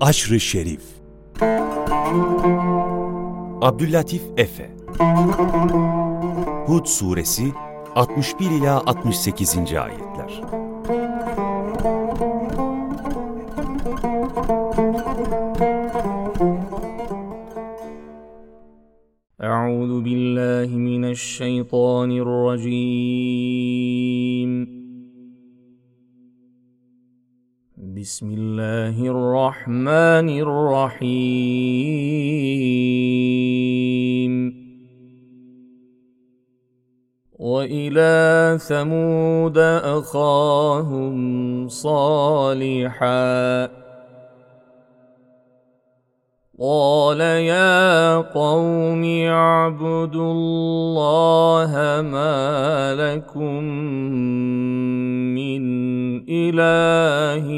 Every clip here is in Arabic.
Aşrı Şerif Abdüllatif Efe Hud Suresi 61 ila 68. ayetler. Euzu billahi mineşşeytanirracim. بسم الله الرحمن الرحيم. وإلى ثمود أخاهم صالحاً. قال يا قوم اعبدوا الله ما لكم من اله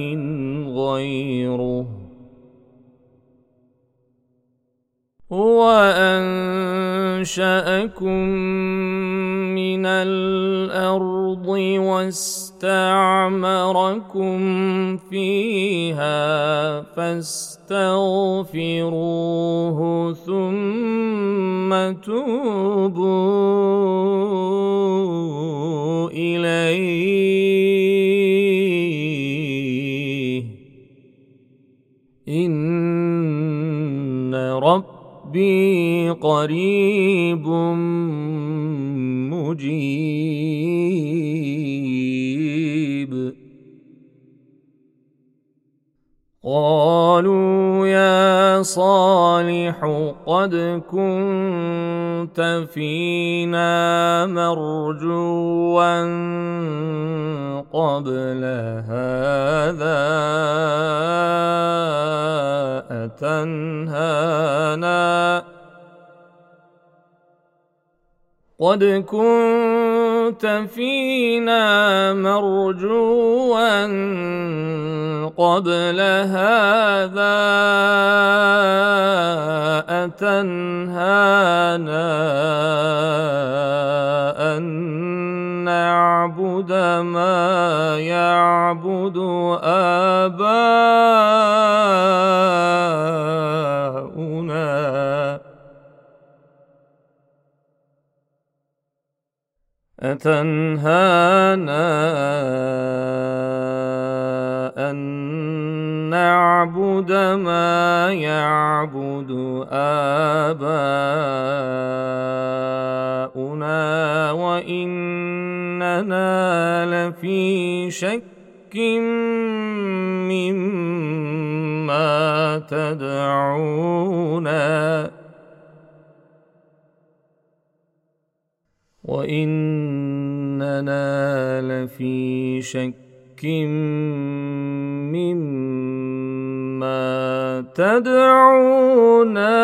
غيره هو انشاكم من الأرض واستعمركم فيها فاستغفروه ثم توبوا إليه. إن ربي قريب مجيب. قالوا يا صالح قد كنت فينا مرجوا قبل هذا أتنهانا. قد كنت فينا مرجوا قبل هذا أتنهانا أن نعبد ما يعبد آباؤنا أتنهانا أن نعبد ما يعبد آباؤنا وإننا لفي شك مما تدعونا وإننا لفي شك مما تدعونا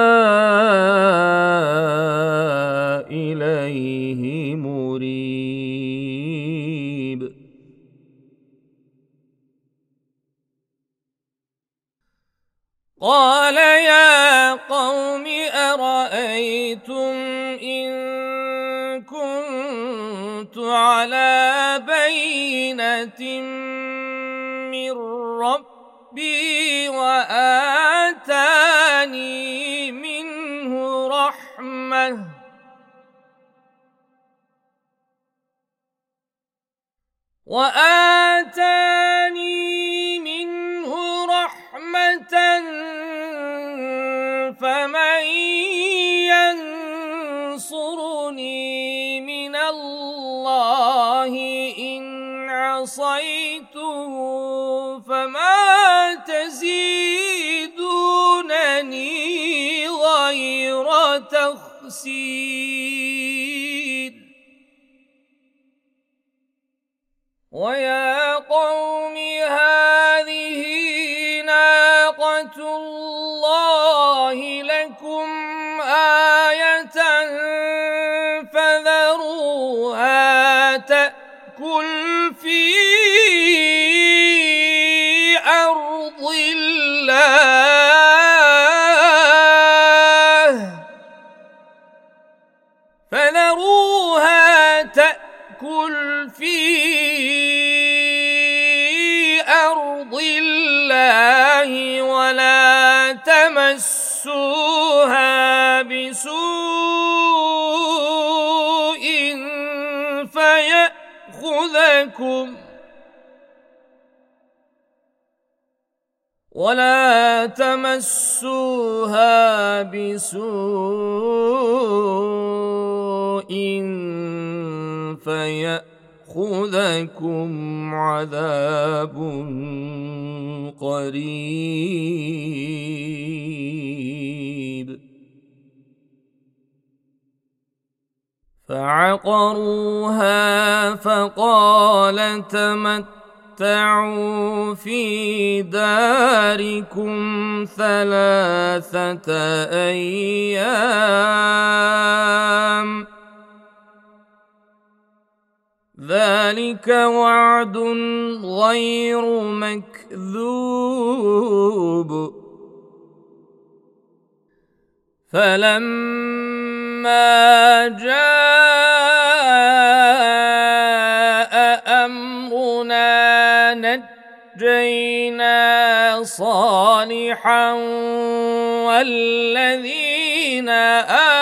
إليه مريب. قال على بينة من ربي وآتاني الله إن عصيته فما تزيدونني غير تخسير. ويا قوم هذه ناقة الله فذروها تأكل في أرض الله ولا تمسوها بسوء فيأخذكم ولا تمسوها بسوء فيأخذكم عذاب قريب فعقروها فقال تمت تمتعوا في داركم ثلاثة أيام ذلك وعد غير مكذوب. فلما جاء أمرنا نجينا صالحا والذين آمنوا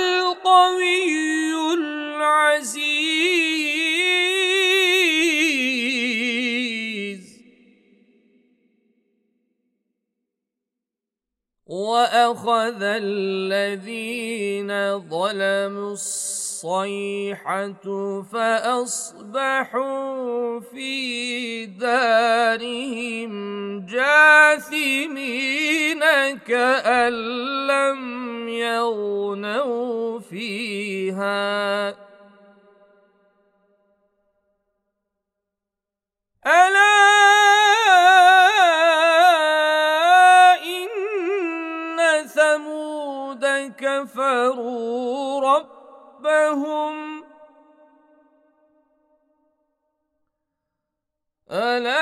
وأخذ الذين ظلموا الصيحة فأصبحوا في دارهم جاثمين كأن لم يغنوا فيها. ألا ثمود كفروا رب ربهم. ألا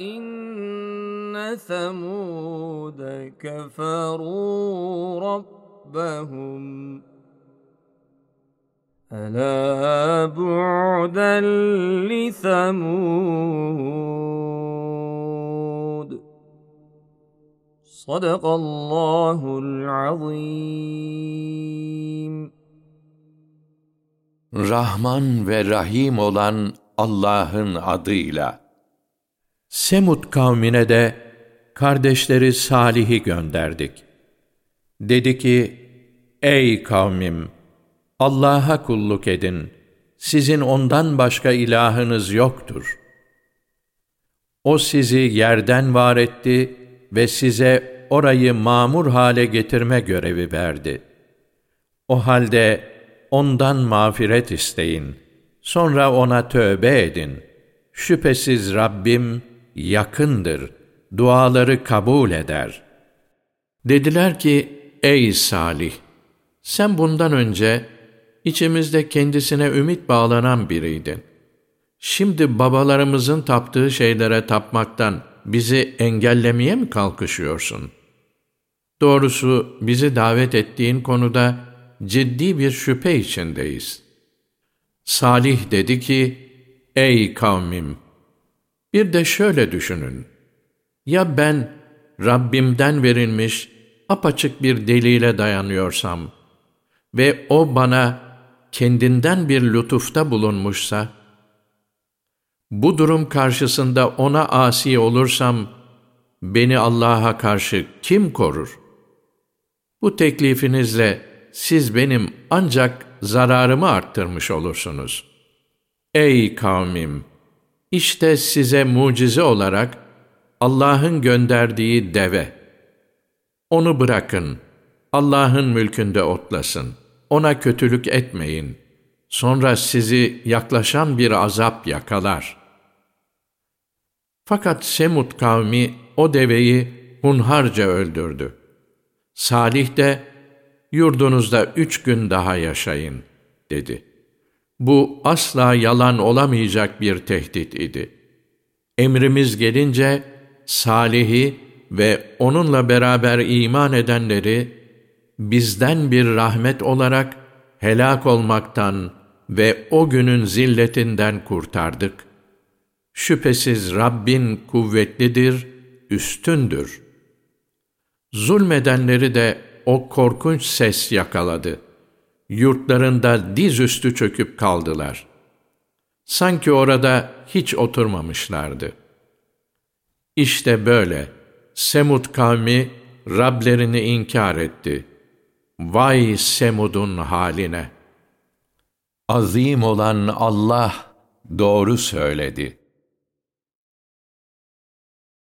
إن ثمود كفروا ربهم. ألا بعدا لثمود. Sadakallahul azim. Rahman ve Rahim olan Allah'ın adıyla. Semud kavmine de kardeşleri Salih'i gönderdik. Dedi ki, Ey kavmim! Allah'a kulluk edin. Sizin ondan başka ilahınız yoktur. O sizi yerden var etti ve size orayı mamur hale getirme görevi verdi. O halde ondan mağfiret isteyin. Sonra ona tövbe edin. Şüphesiz Rabbim yakındır. Duaları kabul eder. Dediler ki, ey Salih! Sen bundan önce içimizde kendisine ümit bağlanan biriydin. Şimdi babalarımızın taptığı şeylere tapmaktan bizi engellemeye mi kalkışıyorsun? Doğrusu bizi davet ettiğin konuda ciddi bir şüphe içindeyiz. Salih dedi ki, Ey kavmim! Bir de şöyle düşünün. Ya ben Rabbimden verilmiş apaçık bir delile dayanıyorsam ve o bana kendinden bir lütufta bulunmuşsa, bu durum karşısında ona asi olursam, beni Allah'a karşı kim korur? Bu teklifinizle siz benim ancak zararımı arttırmış olursunuz. Ey kavmim! İşte size mucize olarak Allah'ın gönderdiği deve. Onu bırakın, Allah'ın mülkünde otlasın. ona kötülük etmeyin. Sonra sizi yaklaşan bir azap yakalar. Fakat Semud kavmi o deveyi hunharca öldürdü. Salih de, yurdunuzda üç gün daha yaşayın, dedi. Bu asla yalan olamayacak bir tehdit idi. Emrimiz gelince, Salih'i ve onunla beraber iman edenleri, bizden bir rahmet olarak helak olmaktan ve o günün zilletinden kurtardık. Şüphesiz Rabbin kuvvetlidir, üstündür. Zulmedenleri de o korkunç ses yakaladı. Yurtlarında dizüstü çöküp kaldılar. Sanki orada hiç oturmamışlardı. İşte böyle Semud kavmi Rablerini inkar etti.'' Vay Semud'un haline! Azim olan Allah doğru söyledi.